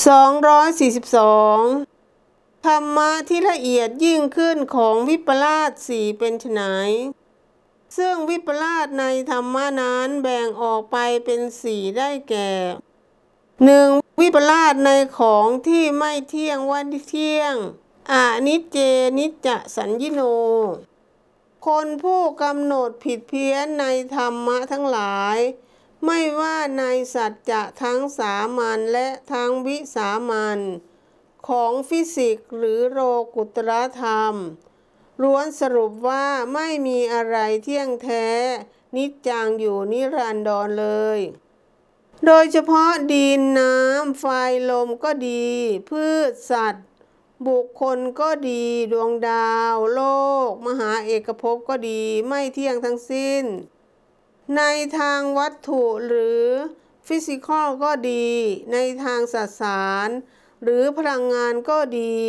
242 ธรรมะที่ละเอียดยิ่งขึ้นของวิปลาสสี่เป็นไฉนซึ่งวิปลาสในธรรมะนั้นแบ่งออกไปเป็นสี่ได้แก่หนึ่งวิปลาสในของที่ไม่เที่ยงวันเที่ยงอานิจเจนิจจะสัญญิโน คนผู้กำหนดผิดเพี้ยนในธรรมะทั้งหลาย ไม่ว่าในสัจจะทั้งสามัญและทั้งวิสามัญของฟิสิกส์หรือโลกุตรธรรม ล้วนสรุปว่าไม่มีอะไรเที่ยงแท้ นิจจังอยู่นิรันดรเลย โดยเฉพาะดินน้ำไฟลมก็ดี พืชสัตว์ บุคคลก็ดีดวงดาว โลก มหาเอกภพก็ดีไม่เที่ยงทั้งสิ้น ในทางวัตถุหรือฟิสิกอลก็ดี ในทางสสาร หรือพลังงานก็ดี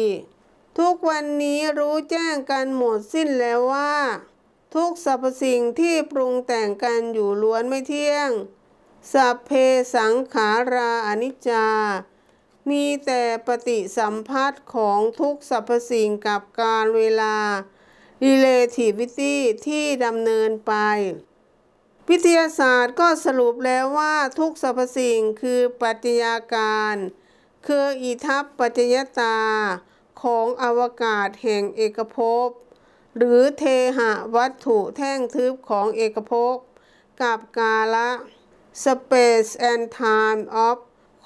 ทุกวันนี้รู้แจ้งกันหมดสิ้นแล้วว่า ทุกสรรพสิ่งที่ปรุงแต่งกันอยู่ล้วนไม่เที่ยง สัพเพสังขาราอนิจจา มีแต่ปฏิสัมพัทธ์ของทุกสรรพสิ่งกับการเวลา relativity ที่ดำเนินไป วิทยาศาสตร์ก็สรุปแล้วว่าทุกสรรพสิ่งคือปัจจัยาการ คืออิทัปปัจจยตาของอวกาศแห่งเอกภพ หรือเทหะวัตถุแท่งทึบของเอกภพ กับกาละ Space and Time of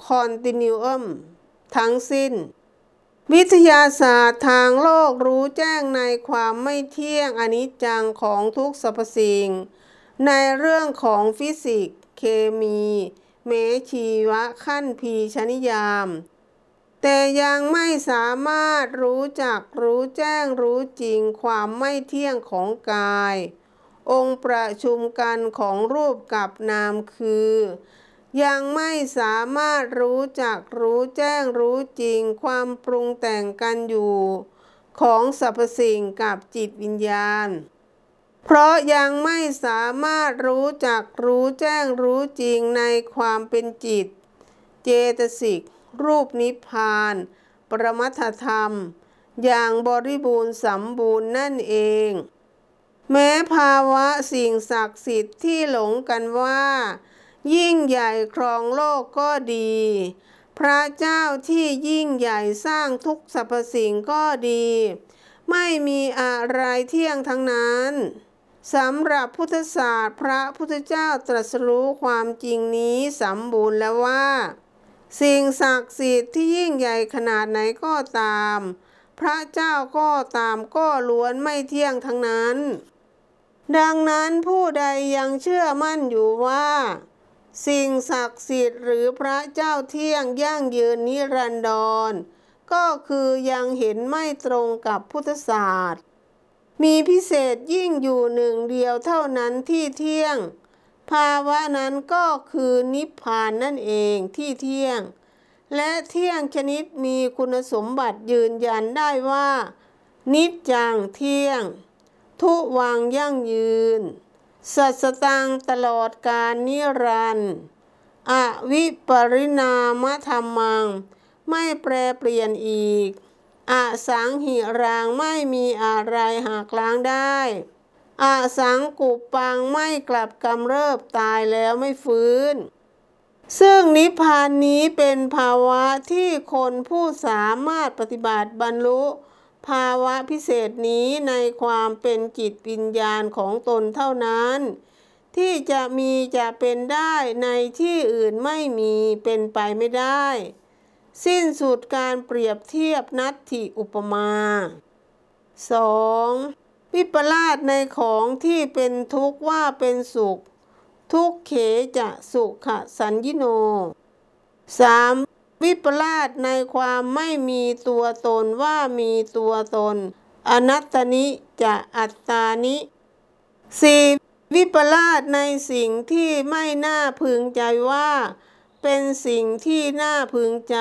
Continuum ทั้งสิ้น วิทยาศาสตร์ทางโลกรู้แจ้งในความไม่เที่ยงอนิจจังของทุกสรรพสิ่ง ในเรื่องของฟิสิกส์เคมีเมชีวะขั้นพีชนิยาม แต่ยังไม่สามารถรู้จักรู้แจ้งรู้จริงความไม่เที่ยงของกาย องค์ประชุมกันของรูปกับนามคือ ยังไม่สามารถรู้จักรู้แจ้งรู้จริงความปรุงแต่งกันอยู่ ของสรรพสิ่งกับจิตวิญญาณ เพราะยังไม่สามารถรู้จักรู้แจ้งรู้จริงในความเป็นจิต เจตสิก รูปนิพพาน ปรมัตธรรม อย่างบริบูรณ์สมบูรณ์นั่นเอง แม้ภาวะสิ่งศักดิ์สิทธิ์ที่หลงกันว่า ยิ่งใหญ่ครองโลกก็ดี พระเจ้าที่ยิ่งใหญ่สร้างทุกสรรพสิ่งก็ดี ไม่มีอะไรเที่ยงทั้งนั้น สำหรับพุทธศาสตร์ พระพุทธเจ้าตรัสรู้ความจริงนี้สมบูรณ์แล้วว่า สิ่งศักดิ์สิทธิ์ที่ยิ่งใหญ่ขนาดไหนก็ตาม พระเจ้าก็ตามก็ล้วนไม่เที่ยงทั้งนั้น ดังนั้นผู้ใดยังเชื่อมั่นอยู่ว่า สิ่งศักดิ์สิทธิ์หรือพระเจ้าเที่ยงยั่งยืนนิรันดรก็คือยังเห็นไม่ตรงกับพุทธศาสตร์ มีพิเศษยิ่งอยู่หนึ่งเดียวเท่านั้นที่เที่ยง ภาวะนั้นก็คือนิพพานนั่นเองที่เที่ยง และเที่ยงชนิดมีคุณสมบัติยืนยันได้ว่า นิจจังเที่ยง ทุวังยั่งยืน สัสตังตลอดการนิรันดร์อวิปริณามธรรมัง ไม่แปรเปลี่ยนอีก อสังหิรางไม่มีอะไรหักล้างได้อาสังกุปังไม่กลับกำเริบตายแล้วไม่ฟื้น ซึ่งนิพพานนี้เป็นภาวะที่คนผู้สามารถปฏิบัติบรรลุ ภาวะพิเศษนี้ในความเป็นจิตวิญญาณของตนเท่านั้น ที่จะมีจะเป็นได้ในที่อื่นไม่มีเป็นไปไม่ได้ สิ้นสุดการเปรียบเทียบนัตถิอุปมา 2. วิปลาสในของที่เป็นทุกข์ว่าเป็นสุข ทุกเขจะสุขสัญญิโน 3. วิปลาสในความไม่มีตัวตนว่ามีตัวตน อนัตตนิจะอัตตานิ 4. วิปลาสในสิ่งที่ไม่น่าพึงใจว่า เป็นสิ่งที่น่าพึงใจ